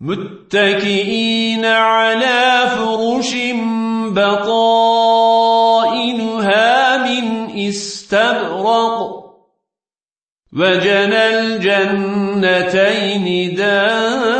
متكئين على فرش بطائنها من استبرق. وجنى الجنتين دان